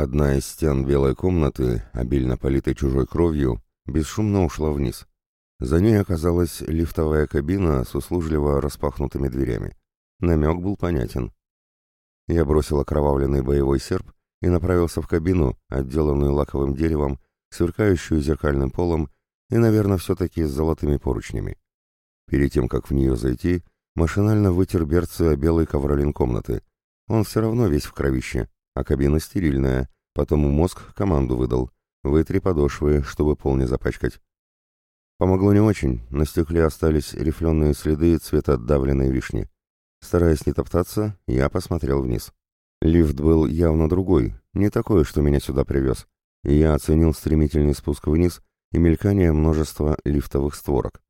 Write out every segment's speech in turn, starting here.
Одна из стен белой комнаты, обильно политой чужой кровью, бесшумно ушла вниз. За ней оказалась лифтовая кабина с услужливо распахнутыми дверями. Намек был понятен. Я бросил окровавленный боевой серп и направился в кабину, отделанную лаковым деревом, сверкающую зеркальным полом и, наверное, все-таки с золотыми поручнями. Перед тем, как в нее зайти, машинально вытер берцы о белый ковролин комнаты. Он все равно весь в кровище, а кабина стерильная, потому мозг команду выдал. Вытри подошвы, чтобы пол не запачкать. Помогло не очень, на стекле остались рифленые следы цвета отдавленной вишни. Стараясь не топтаться, я посмотрел вниз. Лифт был явно другой, не такой, что меня сюда привез. Я оценил стремительный спуск вниз и мелькание множества лифтовых створок.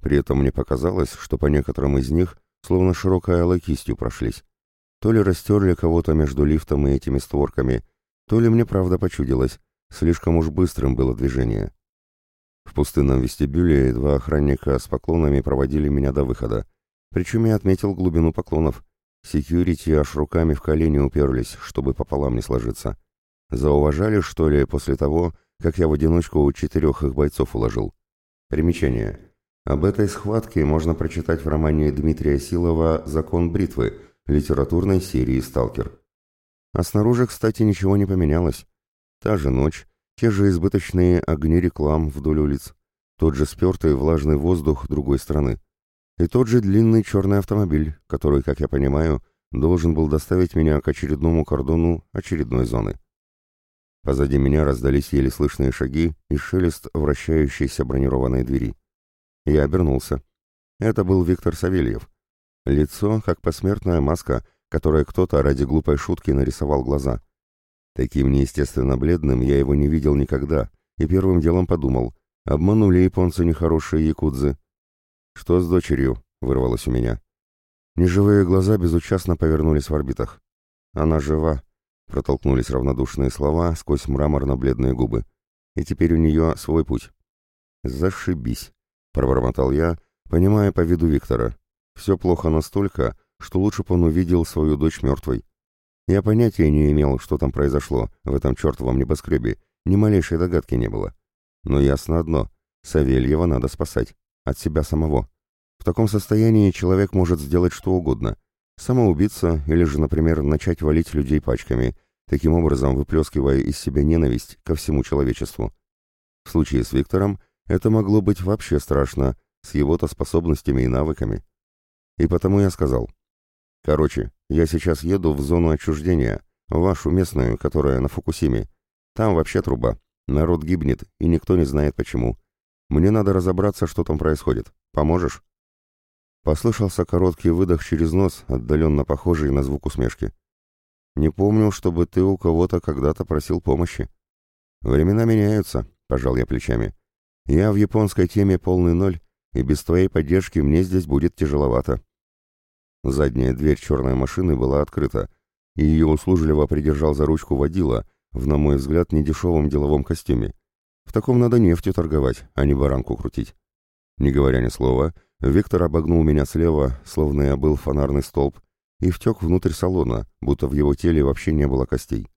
При этом мне показалось, что по некоторым из них словно широкой алой кистью прошлись. То ли растерли кого-то между лифтом и этими створками, то ли мне правда почудилось, слишком уж быстрым было движение. В пустынном вестибюле два охранника с поклонами проводили меня до выхода. Причем я отметил глубину поклонов. Секьюрити аж руками в колени уперлись, чтобы пополам не сложиться. Зауважали, что ли, после того, как я в одиночку у четырех их бойцов уложил. Примечание. Об этой схватке можно прочитать в романе Дмитрия Силова «Закон бритвы» литературной серии «Сталкер». А снаружи, кстати, ничего не поменялось. Та же ночь, те же избыточные огни реклам вдоль улиц, тот же спертый влажный воздух другой страны. И тот же длинный черный автомобиль, который, как я понимаю, должен был доставить меня к очередному кордону очередной зоны. Позади меня раздались еле слышные шаги и шелест вращающейся бронированной двери. Я обернулся. Это был Виктор Савельев. Лицо, как посмертная маска, которой кто-то ради глупой шутки нарисовал глаза. Таким неестественно бледным я его не видел никогда, и первым делом подумал, обманули японцы нехорошие якудзы. «Что с дочерью?» — вырвалось у меня. Неживые глаза безучастно повернулись в орбитах. «Она жива», — протолкнулись равнодушные слова сквозь мраморно-бледные губы. «И теперь у нее свой путь». «Зашибись», — пробормотал я, понимая по виду Виктора. «Все плохо настолько, что лучше бы он увидел свою дочь мертвой. Я понятия не имел, что там произошло в этом чертовом небоскребе, ни малейшей догадки не было. Но ясно одно — Савельева надо спасать. От себя самого. В таком состоянии человек может сделать что угодно. Самоубиться или же, например, начать валить людей пачками, таким образом выплескивая из себя ненависть ко всему человечеству. В случае с Виктором это могло быть вообще страшно, с его-то способностями и навыками. И потому я сказал, Короче, я сейчас еду в зону отчуждения, вашу местную, которая на Фукусиме. Там вообще труба. Народ гибнет, и никто не знает почему. Мне надо разобраться, что там происходит. Поможешь?» Послышался короткий выдох через нос, отдаленно похожий на звук усмешки. «Не помню, чтобы ты у кого-то когда-то просил помощи». «Времена меняются», — пожал я плечами. «Я в японской теме полный ноль, и без твоей поддержки мне здесь будет тяжеловато». Задняя дверь черной машины была открыта, и ее услужливо придержал за ручку водила, в, на мой взгляд, недешевом деловом костюме. В таком надо нефтью торговать, а не баранку крутить. Не говоря ни слова, Виктор обогнул меня слева, словно я был фонарный столб, и втек внутрь салона, будто в его теле вообще не было костей.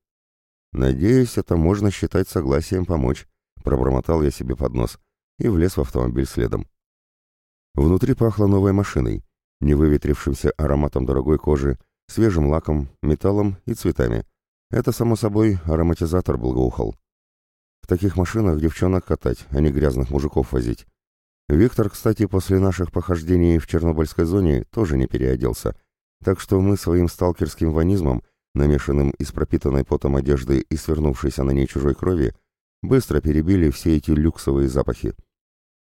«Надеюсь, это можно считать согласием помочь», — пробормотал я себе под нос и влез в автомобиль следом. Внутри пахло новой машиной, невыветрившимся ароматом дорогой кожи, свежим лаком, металлом и цветами. Это, само собой, ароматизатор благоухал. В таких машинах девчонок катать, а не грязных мужиков возить. Виктор, кстати, после наших похождений в Чернобыльской зоне тоже не переоделся, так что мы своим сталкерским ванизмом, намешанным из пропитанной потом одежды и свернувшейся на ней чужой крови, быстро перебили все эти люксовые запахи.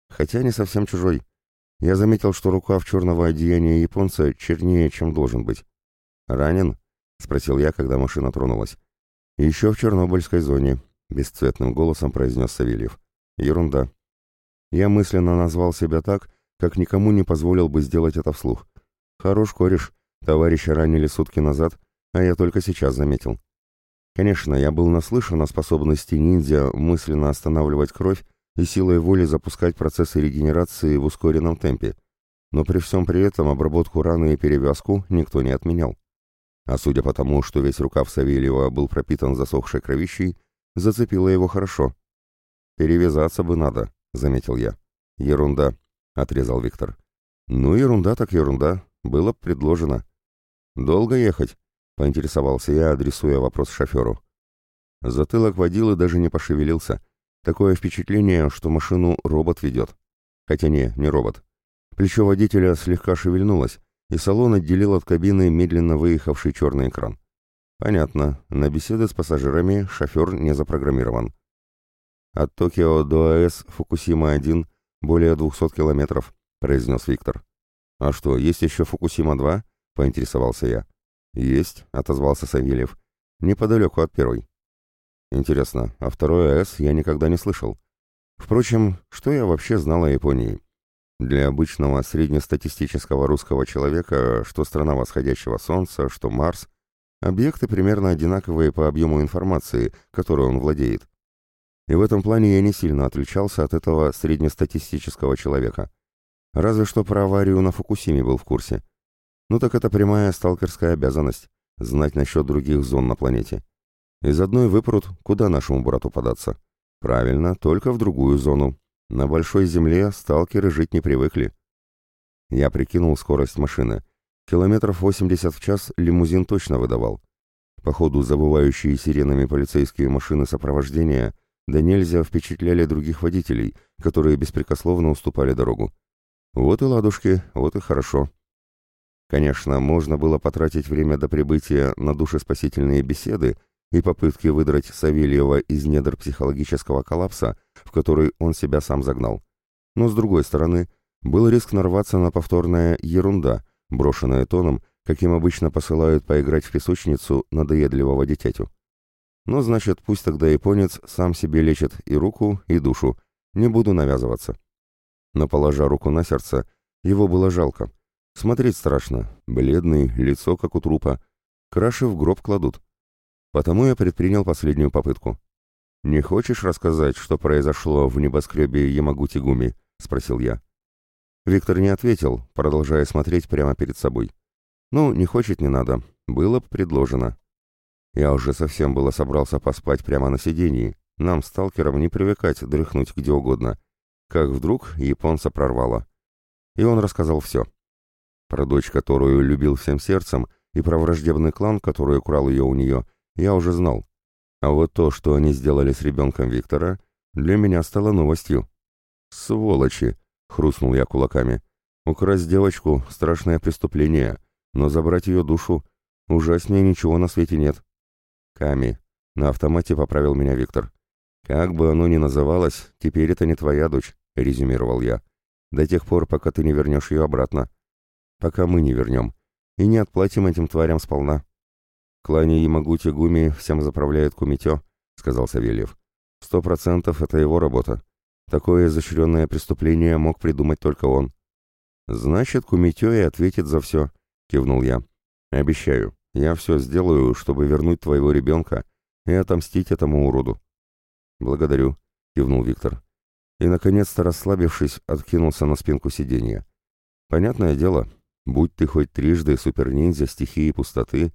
Хотя не совсем чужой. Я заметил, что рукав черного одеяния японца чернее, чем должен быть. «Ранен?» — спросил я, когда машина тронулась. «Еще в Чернобыльской зоне», — бесцветным голосом произнес Савельев. «Ерунда». Я мысленно назвал себя так, как никому не позволил бы сделать это вслух. «Хорош кореш, товарища ранили сутки назад, а я только сейчас заметил». Конечно, я был наслышан о способности ниндзя мысленно останавливать кровь и силой воли запускать процессы регенерации в ускоренном темпе, но при всем при этом обработку раны и перевязку никто не отменял. а судя по тому, что весь рукав Савельева был пропитан засохшей кровищей, зацепило его хорошо. «Перевязаться бы надо», — заметил я. «Ерунда», — отрезал Виктор. «Ну, ерунда так ерунда. Было предложено». «Долго ехать?» — поинтересовался я, адресуя вопрос шоферу. Затылок водилы даже не пошевелился. Такое впечатление, что машину робот ведет. Хотя не, не робот. Плечо водителя слегка шевельнулось, и салон отделил от кабины медленно выехавший черный экран. Понятно, на беседы с пассажирами шофер не запрограммирован. От Токио до АЭС Фукусима-1 более 200 километров, произнес Виктор. А что, есть еще Фукусима-2? Поинтересовался я. Есть, отозвался Савельев. Неподалеку от первой. Интересно, а второй АЭС я никогда не слышал. Впрочем, что я вообще знал о Японии? Для обычного среднестатистического русского человека, что страна восходящего солнца, что Марс, объекты примерно одинаковые по объему информации, которой он владеет. И в этом плане я не сильно отличался от этого среднестатистического человека. Разве что про аварию на Фукусиме был в курсе. Ну так это прямая сталкерская обязанность — знать насчет других зон на планете. Из одной выпрут, куда нашему брату податься? Правильно, только в другую зону. На большой земле сталкеры жить не привыкли. Я прикинул скорость машины. Километров 80 в час лимузин точно выдавал. Походу, забывающие сиренами полицейские машины сопровождения да нельзя впечатляли других водителей, которые беспрекословно уступали дорогу. Вот и ладушки, вот и хорошо. Конечно, можно было потратить время до прибытия на душеспасительные беседы, и попытки выдрать Савельева из недр психологического коллапса, в который он себя сам загнал. Но, с другой стороны, был риск нарваться на повторная ерунда, брошенная тоном, каким обычно посылают поиграть в песочницу надоедливого дитятю. Ну, значит, пусть тогда японец сам себе лечит и руку, и душу. Не буду навязываться. Но, положа руку на сердце, его было жалко. Смотреть страшно. Бледный, лицо как у трупа. Краши в гроб кладут. Потому я предпринял последнюю попытку. «Не хочешь рассказать, что произошло в небоскребе Ямагути-Гуми?» — спросил я. Виктор не ответил, продолжая смотреть прямо перед собой. «Ну, не хочет, не надо. Было бы предложено». Я уже совсем было собрался поспать прямо на сиденье. Нам, сталкерам, не привыкать дрыхнуть где угодно. Как вдруг японца прорвало. И он рассказал все. Про дочь, которую любил всем сердцем, и про враждебный клан, который украл ее у нее — я уже знал. А вот то, что они сделали с ребенком Виктора, для меня стало новостью. «Сволочи!» — хрустнул я кулаками. «Украсть девочку — страшное преступление, но забрать ее душу — ужаснее ничего на свете нет». «Ками», — на автомате поправил меня Виктор. «Как бы оно ни называлось, теперь это не твоя дочь», — резюмировал я. «До тех пор, пока ты не вернешь ее обратно. Пока мы не вернем. И не отплатим этим тварям сполна». Клане Ямагути Гуми всем заправляет Кумитё», — сказал Савельев. «Сто процентов это его работа. Такое изощренное преступление мог придумать только он». «Значит, Кумитё и ответит за все», — кивнул я. «Обещаю, я все сделаю, чтобы вернуть твоего ребенка и отомстить этому уроду». «Благодарю», — кивнул Виктор. И, наконец-то, расслабившись, откинулся на спинку сиденья. «Понятное дело, будь ты хоть трижды суперниндзя стихии пустоты,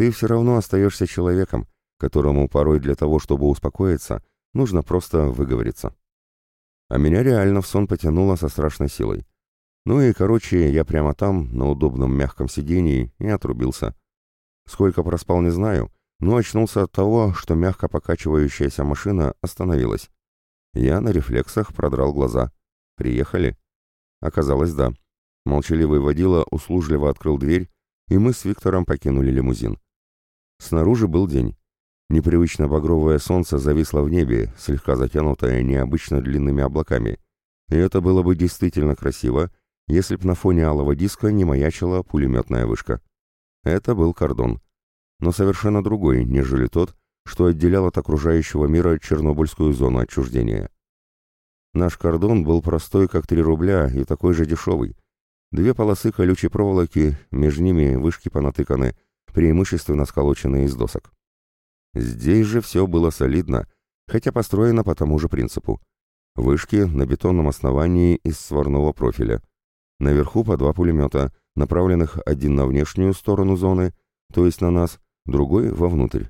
ты все равно остаешься человеком, которому порой для того, чтобы успокоиться, нужно просто выговориться. А меня реально в сон потянуло со страшной силой. Ну и, короче, я прямо там, на удобном мягком сидении, и отрубился. Сколько проспал, не знаю, но очнулся от того, что мягко покачивающаяся машина остановилась. Я на рефлексах продрал глаза. Приехали? Оказалось, да. Молчаливый водила услужливо открыл дверь, и мы с Виктором покинули лимузин. Снаружи был день. Непривычно багровое солнце зависло в небе, слегка затянутое необычно длинными облаками. И это было бы действительно красиво, если б на фоне алого диска не маячила пулеметная вышка. Это был кордон. Но совершенно другой, нежели тот, что отделял от окружающего мира Чернобыльскую зону отчуждения. Наш кордон был простой, как три рубля, и такой же дешевый. Две полосы колючей проволоки, между ними вышки понатыканы — преимущественно сколоченные из досок. Здесь же все было солидно, хотя построено по тому же принципу. Вышки на бетонном основании из сварного профиля. Наверху по два пулемета, направленных один на внешнюю сторону зоны, то есть на нас, другой — вовнутрь.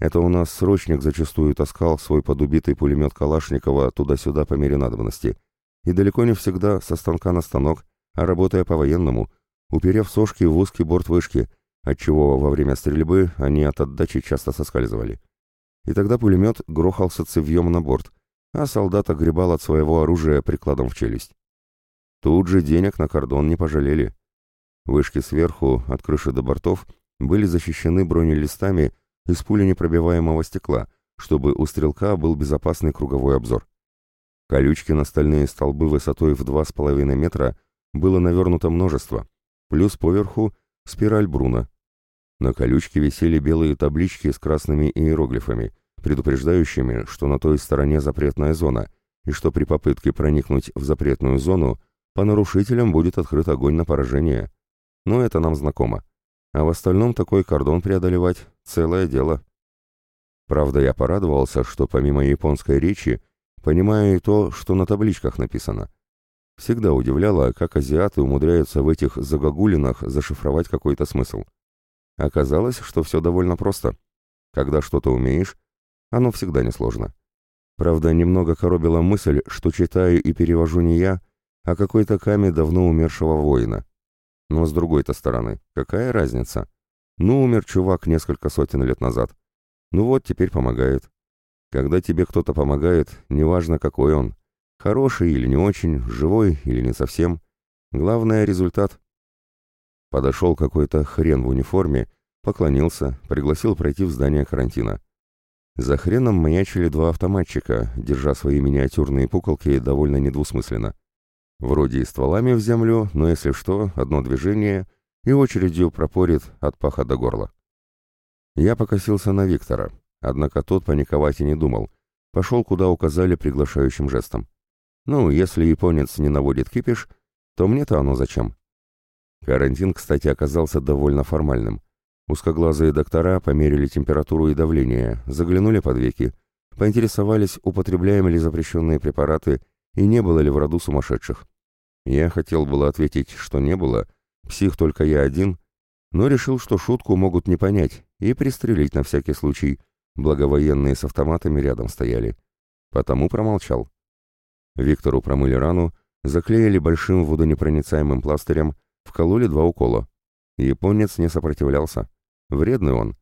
Это у нас срочник зачастую таскал свой подубитый пулемет Калашникова туда-сюда по мере надобности. И далеко не всегда со станка на станок, а работая по-военному, уперев сошки в узкий борт вышки, отчего во время стрельбы они от отдачи часто соскальзывали. И тогда пулемет грохался цевьем на борт, а солдат огребал от своего оружия прикладом в челюсть. Тут же денег на кордон не пожалели. Вышки сверху, от крыши до бортов, были защищены бронелистами из пуленепробиваемого стекла, чтобы у стрелка был безопасный круговой обзор. Колючки на стальные столбы высотой в 2,5 метра было навернуто множество, плюс поверху спираль Бруна. На колючке висели белые таблички с красными иероглифами, предупреждающими, что на той стороне запретная зона, и что при попытке проникнуть в запретную зону по нарушителям будет открыт огонь на поражение. Но это нам знакомо. А в остальном такой кордон преодолевать — целое дело. Правда, я порадовался, что помимо японской речи, понимаю и то, что на табличках написано. Всегда удивляло, как азиаты умудряются в этих загогулинах зашифровать какой-то смысл. Оказалось, что все довольно просто. Когда что-то умеешь, оно всегда несложно. Правда, немного коробила мысль, что читаю и перевожу не я, а какой-то камень давно умершего воина. Но с другой-то стороны, какая разница? Ну, умер чувак несколько сотен лет назад. Ну вот, теперь помогает. Когда тебе кто-то помогает, неважно какой он, хороший или не очень, живой или не совсем, главное — результат. Подошел какой-то хрен в униформе, поклонился, пригласил пройти в здание карантина. За хреном маячили два автоматчика, держа свои миниатюрные пуколки довольно недвусмысленно. Вроде и стволами в землю, но если что, одно движение и очередью пропорит от паха до горла. Я покосился на Виктора, однако тот паниковать и не думал. Пошел, куда указали приглашающим жестом. Ну, если японец не наводит кипиш, то мне-то оно зачем? Карантин, кстати, оказался довольно формальным. Узкоглазые доктора померили температуру и давление, заглянули под веки, поинтересовались, употребляем ли запрещенные препараты и не было ли в роду сумасшедших. Я хотел было ответить, что не было, псих только я один, но решил, что шутку могут не понять, и пристрелить на всякий случай, благо военные с автоматами рядом стояли. Потому промолчал. Виктору промыли рану, заклеили большим водонепроницаемым пластырем, вкололи два укола. Японец не сопротивлялся. Вредный он.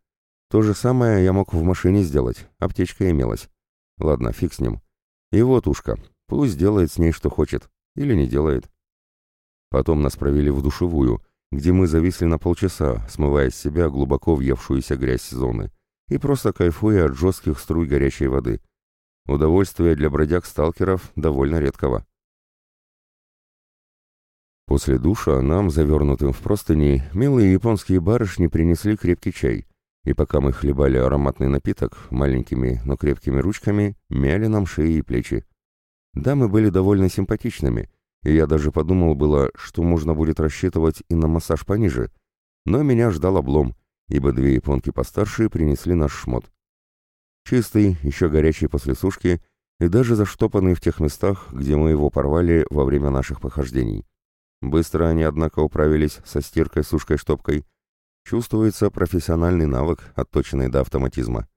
То же самое я мог в машине сделать, аптечка имелась. Ладно, фиг с ним. И вот ушка, пусть делает с ней что хочет, или не делает. Потом нас провели в душевую, где мы зависли на полчаса, смывая с себя глубоко въевшуюся грязь зоны, и просто кайфуя от жестких струй горячей воды. Удовольствие для бродяг-сталкеров довольно редкого. После душа нам, завернутым в простыни, милые японские барышни принесли крепкий чай, и пока мы хлебали ароматный напиток маленькими, но крепкими ручками, мяли нам шеи и плечи. Дамы были довольно симпатичными — и я даже подумал было, что можно будет рассчитывать и на массаж пониже, но меня ждал облом, ибо две японки постарше принесли наш шмот. Чистый, еще горячий после сушки и даже заштопанный в тех местах, где мы его порвали во время наших похождений. Быстро они, однако, управились со стиркой, сушкой, штопкой. Чувствуется профессиональный навык, отточенный до автоматизма.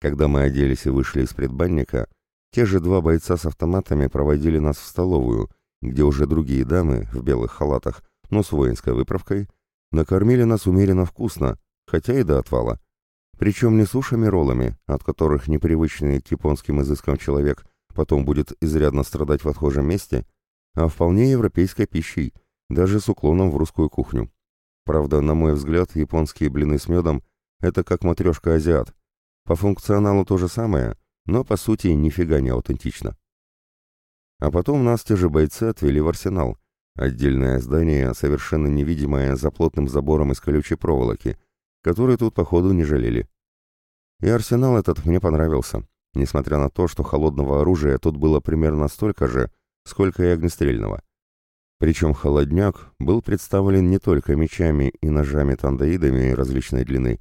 Когда мы оделись и вышли из предбанника, те же два бойца с автоматами проводили нас в столовую, где уже другие дамы в белых халатах, но с воинской выправкой, накормили нас умеренно вкусно, хотя и до отвала. Причем не сушами-роллами, от которых непривычный к японским изыскам человек потом будет изрядно страдать в отхожем месте, а вполне европейской пищей, даже с уклоном в русскую кухню. Правда, на мой взгляд, японские блины с медом – это как матрешка-азиат. По функционалу то же самое, но по сути нифига не аутентично. А потом нас те же бойцы отвели в арсенал. Отдельное здание, совершенно невидимое за плотным забором из колючей проволоки, который тут, походу, не жалели. И арсенал этот мне понравился, несмотря на то, что холодного оружия тут было примерно столько же, сколько и огнестрельного. Причем холодняк был представлен не только мечами и ножами-тандаидами различной длины,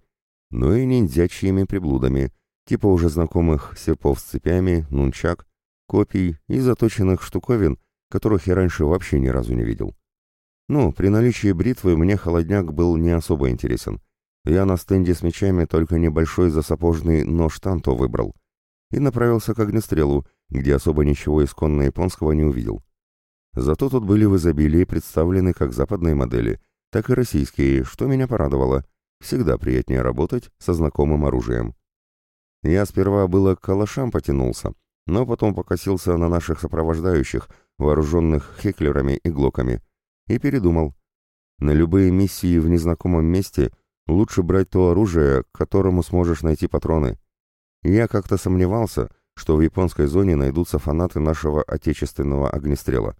но и ниндзячьими приблудами, типа уже знакомых серпов с цепями, нунчак копий и заточенных штуковин, которых я раньше вообще ни разу не видел. Ну, при наличии бритвы мне холодняк был не особо интересен. Я на стенде с мечами только небольшой засапожный нож Танто выбрал и направился к огнестрелу, где особо ничего исконно японского не увидел. Зато тут были в изобилии представлены как западные модели, так и российские, что меня порадовало. Всегда приятнее работать со знакомым оружием. Я сперва было к калашам потянулся, но потом покосился на наших сопровождающих, вооруженных хеклерами и глоками, и передумал. На любые миссии в незнакомом месте лучше брать то оружие, к которому сможешь найти патроны. Я как-то сомневался, что в японской зоне найдутся фанаты нашего отечественного огнестрела.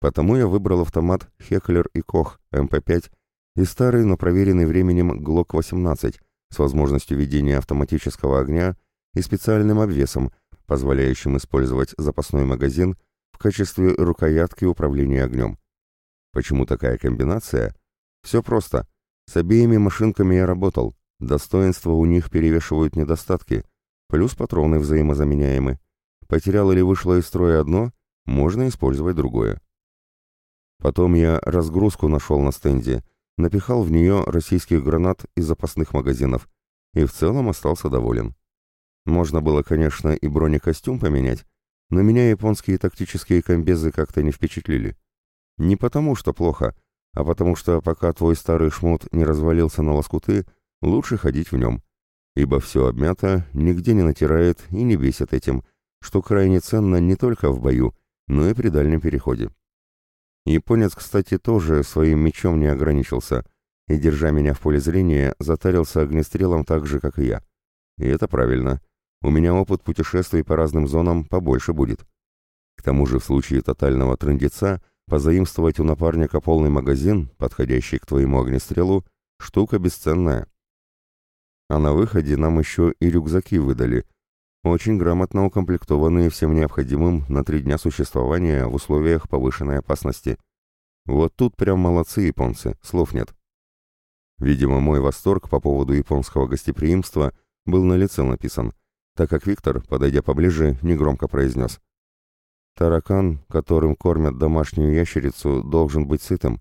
Потому я выбрал автомат Хеклер и Кох МП-5 и старый, но проверенный временем ГЛОК-18 с возможностью ведения автоматического огня и специальным обвесом, позволяющим использовать запасной магазин в качестве рукоятки управления огнем. Почему такая комбинация? Все просто. С обеими машинками я работал. Достоинства у них перевешивают недостатки. Плюс патроны взаимозаменяемы. Потерял или вышло из строя одно, можно использовать другое. Потом я разгрузку нашел на стенде, напихал в нее российских гранат из запасных магазинов и в целом остался доволен. Можно было, конечно, и бронекостюм поменять, но меня японские тактические комбезы как-то не впечатлили. Не потому, что плохо, а потому что пока твой старый шмот не развалился на лоскуты, лучше ходить в нем, ибо все обмято, нигде не натирает и не бесит этим, что крайне ценно не только в бою, но и при дальнем переходе. Японец, кстати, тоже своим мечом не ограничился и, держа меня в поле зрения, затарился огнестрелом так же, как и я. И это правильно. У меня опыт путешествий по разным зонам побольше будет. К тому же в случае тотального трындеца позаимствовать у напарника полный магазин, подходящий к твоему огнестрелу, штука бесценная. А на выходе нам еще и рюкзаки выдали, очень грамотно укомплектованные всем необходимым на три дня существования в условиях повышенной опасности. Вот тут прям молодцы японцы, слов нет. Видимо, мой восторг по поводу японского гостеприимства был на лице написан, так как Виктор, подойдя поближе, негромко произнес. «Таракан, которым кормят домашнюю ящерицу, должен быть сытым,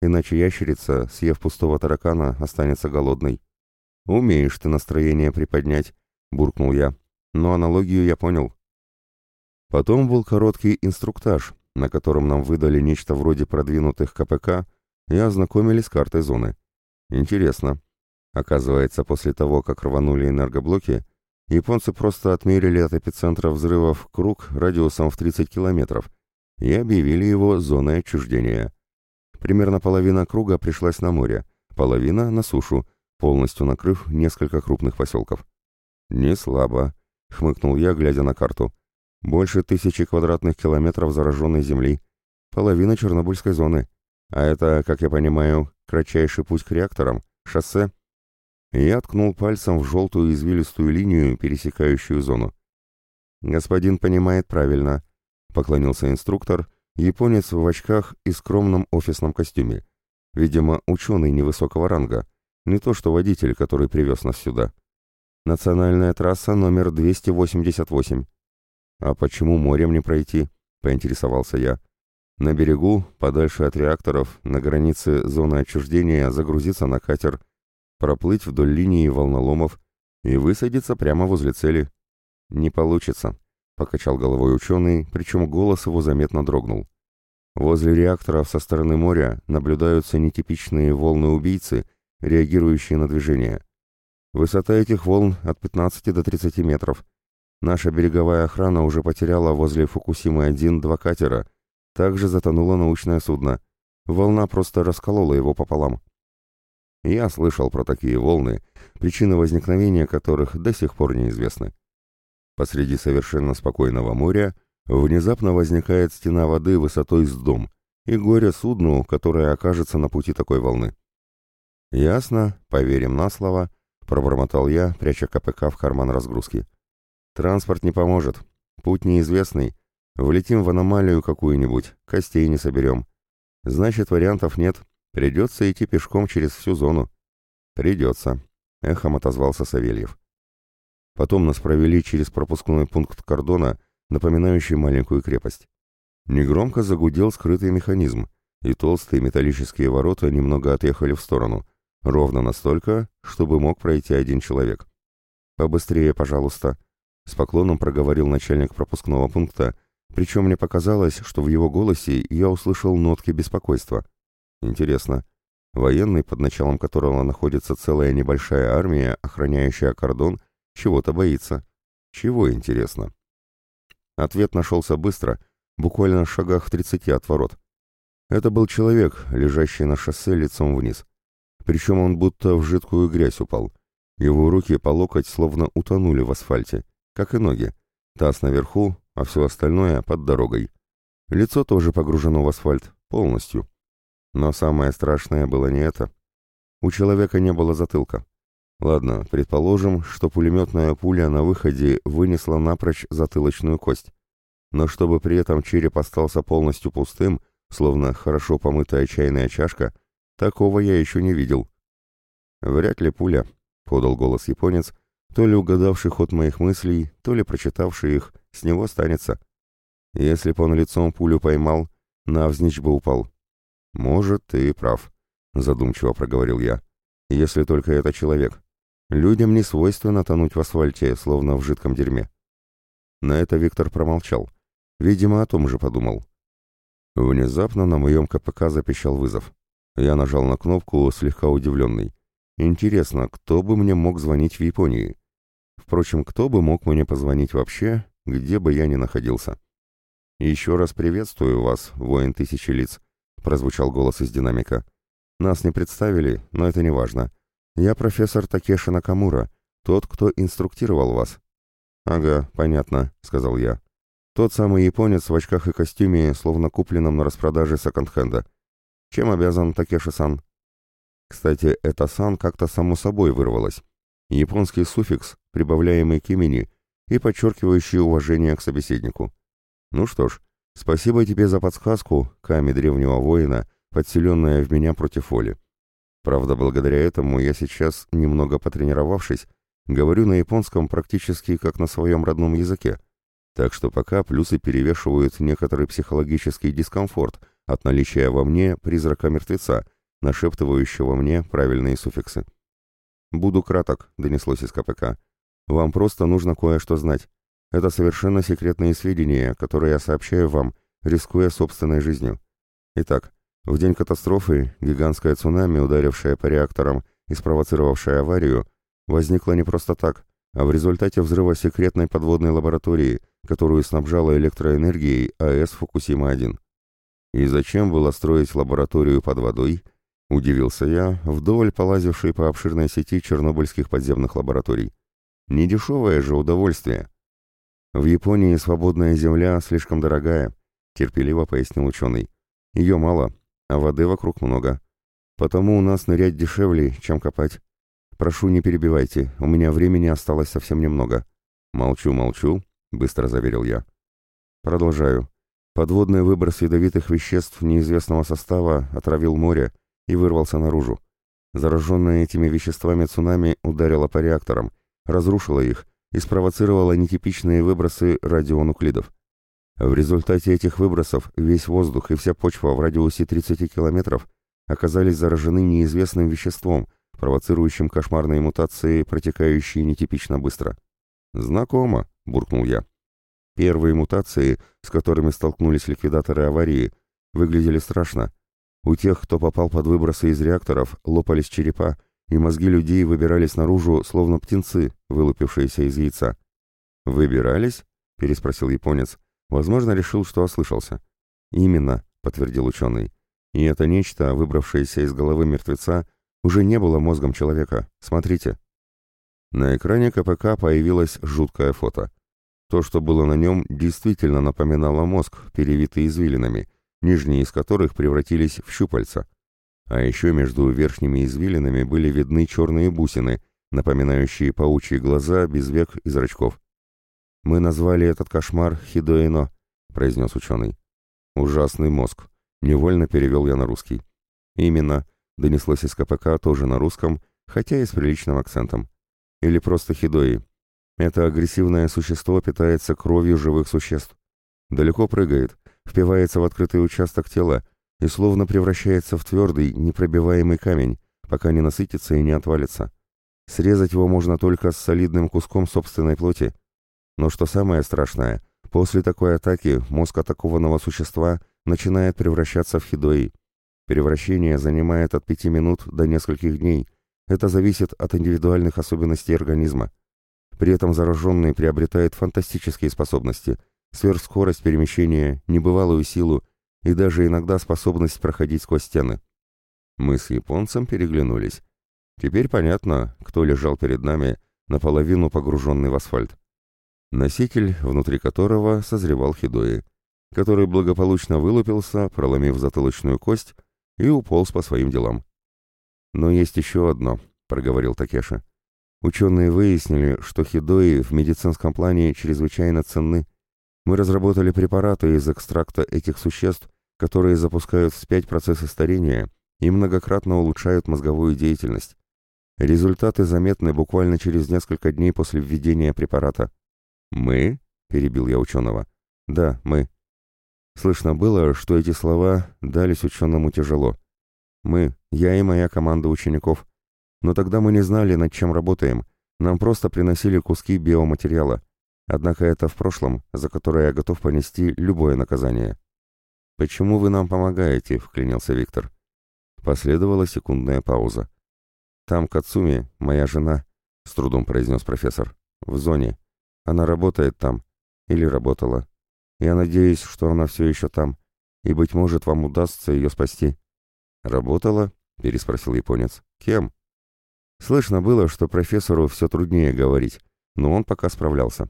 иначе ящерица, съев пустого таракана, останется голодной. Умеешь ты настроение приподнять», — буркнул я, но аналогию я понял. Потом был короткий инструктаж, на котором нам выдали нечто вроде продвинутых КПК и ознакомились с картой зоны. Интересно. Оказывается, после того, как рванули энергоблоки, японцы просто отмерили от эпицентра взрывов круг радиусом в 30 километров и объявили его зоной отчуждения. Примерно половина круга пришлась на море, половина — на сушу, полностью накрыв несколько крупных поселков. Не слабо. — хмыкнул я, глядя на карту. «Больше тысячи квадратных километров зараженной земли. Половина Чернобыльской зоны. А это, как я понимаю, кратчайший путь к реакторам, шоссе». Я ткнул пальцем в желтую извилистую линию, пересекающую зону. «Господин понимает правильно», — поклонился инструктор, японец в очках и скромном офисном костюме. Видимо, ученый невысокого ранга, не то что водитель, который привез нас сюда. Национальная трасса номер 288. А почему морем не пройти? Поинтересовался я. На берегу, подальше от реакторов, на границе зоны отчуждения, загрузиться на катер, проплыть вдоль линии волноломов и высадиться прямо возле цели. Не получится, покачал головой ученый, причем голос его заметно дрогнул. Возле реакторов со стороны моря наблюдаются нетипичные волны-убийцы, реагирующие на движение. Высота этих волн от 15 до 30 метров. Наша береговая охрана уже потеряла возле Фукусимы-1 два катера. Также затонуло научное судно. Волна просто расколола его пополам. Я слышал про такие волны, причины возникновения которых до сих пор неизвестны. Посреди совершенно спокойного моря внезапно возникает стена воды высотой с дом, и горе судну, которое окажется на пути такой волны. Ясно, поверим на слово, пробормотал я, пряча КПК в карман разгрузки. «Транспорт не поможет. Путь неизвестный. Влетим в аномалию какую-нибудь, костей не соберем. Значит, вариантов нет. Придется идти пешком через всю зону». «Придется», — эхом отозвался Савельев. Потом нас провели через пропускной пункт кордона, напоминающий маленькую крепость. Негромко загудел скрытый механизм, и толстые металлические ворота немного отъехали в сторону, Ровно настолько, чтобы мог пройти один человек. «Побыстрее, пожалуйста», — с поклоном проговорил начальник пропускного пункта, причем мне показалось, что в его голосе я услышал нотки беспокойства. Интересно, военный, под началом которого находится целая небольшая армия, охраняющая кордон, чего-то боится. Чего, интересно? Ответ нашелся быстро, буквально в шагах в тридцати от ворот. Это был человек, лежащий на шоссе лицом вниз. Причем он будто в жидкую грязь упал. Его руки по локоть словно утонули в асфальте, как и ноги. Таз наверху, а все остальное под дорогой. Лицо тоже погружено в асфальт, полностью. Но самое страшное было не это. У человека не было затылка. Ладно, предположим, что пулеметная пуля на выходе вынесла напрочь затылочную кость. Но чтобы при этом череп остался полностью пустым, словно хорошо помытая чайная чашка, такого я еще не видел. Вряд ли пуля, подал голос японец, то ли угадавший ход моих мыслей, то ли прочитавший их, с него останется. Если б он лицом пулю поймал, навзничь бы упал. Может, ты и прав, задумчиво проговорил я. Если только это человек. Людям не свойственно тонуть в асфальте, словно в жидком дерьме. На это Виктор промолчал. Видимо, о том же подумал. Внезапно на моем КПК запищал вызов. Я нажал на кнопку, слегка удивленный. Интересно, кто бы мне мог звонить в Японии? Впрочем, кто бы мог мне позвонить вообще, где бы я ни находился? «Еще раз приветствую вас, воин тысячи лиц», — прозвучал голос из динамика. «Нас не представили, но это не важно. Я профессор Такеши Накамура, тот, кто инструктировал вас». «Ага, понятно», — сказал я. «Тот самый японец в очках и костюме, словно купленном на распродаже секонд-хенда. Чем обязан Такеши-сан?» Кстати, это «сан» как-то само собой вырвалось. Японский суффикс, прибавляемый к имени и подчеркивающий уважение к собеседнику. Ну что ж, спасибо тебе за подсказку, Ками древнего воина, подселенная в меня против воли. Правда, благодаря этому я сейчас, немного потренировавшись, говорю на японском практически как на своем родном языке. Так что пока плюсы перевешивают некоторый психологический дискомфорт от наличия во мне призрака мертвеца, нашептывающего мне правильные суффиксы. «Буду краток», — донеслось из КПК. «Вам просто нужно кое-что знать. Это совершенно секретные сведения, которые я сообщаю вам, рискуя собственной жизнью. Итак, в день катастрофы гигантское цунами, ударившее по реакторам и спровоцировавшее аварию, возникло не просто так, а в результате взрыва секретной подводной лаборатории, которую снабжала электроэнергией АЭС «Фукусима-1». И зачем было строить лабораторию под водой, Удивился я, вдоволь полазивший по обширной сети чернобыльских подземных лабораторий. Недешевое же удовольствие. В Японии свободная земля слишком дорогая, терпеливо пояснил ученый. Ее мало, а воды вокруг много. Потому у нас нырять дешевле, чем копать. Прошу, не перебивайте, у меня времени осталось совсем немного. Молчу, молчу, быстро заверил я. Продолжаю. Подводный выброс ядовитых веществ неизвестного состава отравил море, и вырвался наружу. Зараженное этими веществами цунами ударило по реакторам, разрушило их и спровоцировало нетипичные выбросы радионуклидов. В результате этих выбросов весь воздух и вся почва в радиусе 30 километров оказались заражены неизвестным веществом, провоцирующим кошмарные мутации, протекающие нетипично быстро. «Знакомо», — буркнул я. Первые мутации, с которыми столкнулись ликвидаторы аварии, выглядели страшно, у тех, кто попал под выбросы из реакторов, лопались черепа, и мозги людей выбирались наружу, словно птенцы, вылупившиеся из яйца. «Выбирались?» — переспросил японец. Возможно, решил, что ослышался. «Именно», — подтвердил ученый. «И это нечто, выбравшееся из головы мертвеца, уже не было мозгом человека. Смотрите». На экране КПК появилось жуткое фото. То, что было на нем, действительно напоминало мозг, перевитый извилинами — нижние из которых превратились в щупальца. А еще между верхними извилинами были видны черные бусины, напоминающие паучьи глаза без век и зрачков. «Мы назвали этот кошмар Хидоино», — произнес ученый. «Ужасный мозг», — невольно перевел я на русский. «Именно», — донеслось из КПК тоже на русском, хотя и с приличным акцентом. Или просто хидои. Это агрессивное существо питается кровью живых существ. Далеко прыгает, впивается в открытый участок тела и словно превращается в твердый, непробиваемый камень, пока не насытится и не отвалится. Срезать его можно только с солидным куском собственной плоти. Но что самое страшное, после такой атаки мозг атакованного существа начинает превращаться в хидои. Превращение занимает от пяти минут до нескольких дней. Это зависит от индивидуальных особенностей организма. При этом зараженный приобретает фантастические способности, сверхскорость перемещения, небывалую силу и даже иногда способность проходить сквозь стены. Мы с японцем переглянулись. Теперь понятно, кто лежал перед нами, наполовину погруженный в асфальт. Носитель, внутри которого созревал Хидои, который благополучно вылупился, проломив затылочную кость, и уполз по своим делам. «Но есть еще одно», — проговорил Такеша. Ученые выяснили, что хидои в медицинском плане чрезвычайно ценны. Мы разработали препараты из экстракта этих существ, которые запускают вспять процессы старения и многократно улучшают мозговую деятельность. Результаты заметны буквально через несколько дней после введения препарата. «Мы?» — перебил я ученого. «Да, мы». Слышно было, что эти слова дались ученому тяжело. «Мы, я и моя команда учеников. Но тогда мы не знали, над чем работаем. Нам просто приносили куски биоматериала. Однако это в прошлом, за которое я готов понести любое наказание. «Почему вы нам помогаете?» — вклинился Виктор. Последовала секундная пауза. «Там Кацуми, моя жена», — с трудом произнес профессор. «В зоне. Она работает там. Или работала. Я надеюсь, что она все еще там. И, быть может, вам удастся ее спасти». «Работала?» — переспросил японец. «Кем?» Слышно было, что профессору все труднее говорить, но он пока справлялся.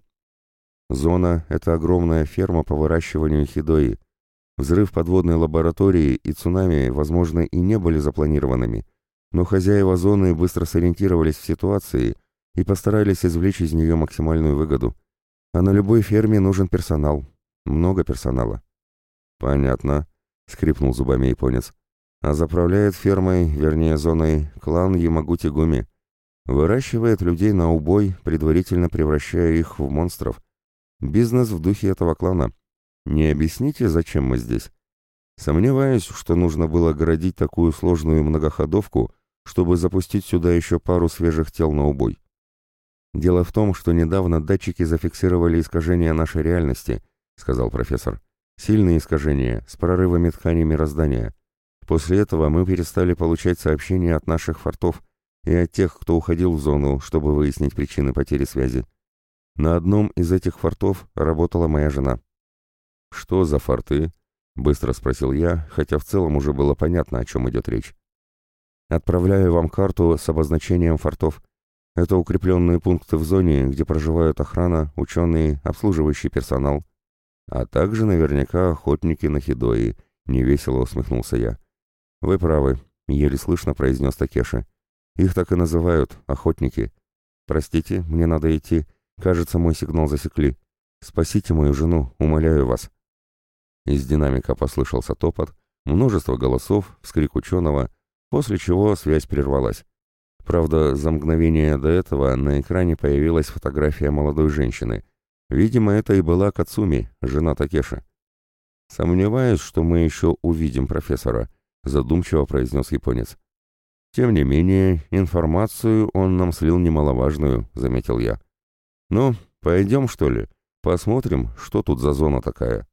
Зона — это огромная ферма по выращиванию хидои. Взрыв подводной лаборатории и цунами, возможно, и не были запланированными, но хозяева зоны быстро сориентировались в ситуации и постарались извлечь из нее максимальную выгоду. А на любой ферме нужен персонал. Много персонала. «Понятно», — скрипнул зубами японец а заправляет фермой, вернее зоной, клан Ямагути-Гуми. Выращивает людей на убой, предварительно превращая их в монстров. Бизнес в духе этого клана. Не объясните, зачем мы здесь? Сомневаюсь, что нужно было городить такую сложную многоходовку, чтобы запустить сюда еще пару свежих тел на убой. Дело в том, что недавно датчики зафиксировали искажения нашей реальности, сказал профессор. Сильные искажения, с прорывами ткани мироздания. После этого мы перестали получать сообщения от наших фортов и от тех, кто уходил в зону, чтобы выяснить причины потери связи. На одном из этих фортов работала моя жена. «Что за форты?» — быстро спросил я, хотя в целом уже было понятно, о чем идет речь. «Отправляю вам карту с обозначением фортов. Это укрепленные пункты в зоне, где проживают охрана, ученые, обслуживающий персонал, а также наверняка охотники на хидои», — невесело усмехнулся я. «Вы правы», — еле слышно произнес Такеши. «Их так и называют, охотники. Простите, мне надо идти. Кажется, мой сигнал засекли. Спасите мою жену, умоляю вас». Из динамика послышался топот, множество голосов, вскрик ученого, после чего связь прервалась. Правда, за мгновение до этого на экране появилась фотография молодой женщины. Видимо, это и была Кацуми, жена Такеши. Сомневаюсь, что мы еще увидим профессора, — задумчиво произнес японец. «Тем не менее, информацию он нам слил немаловажную», — заметил я. «Ну, пойдем, что ли? Посмотрим, что тут за зона такая».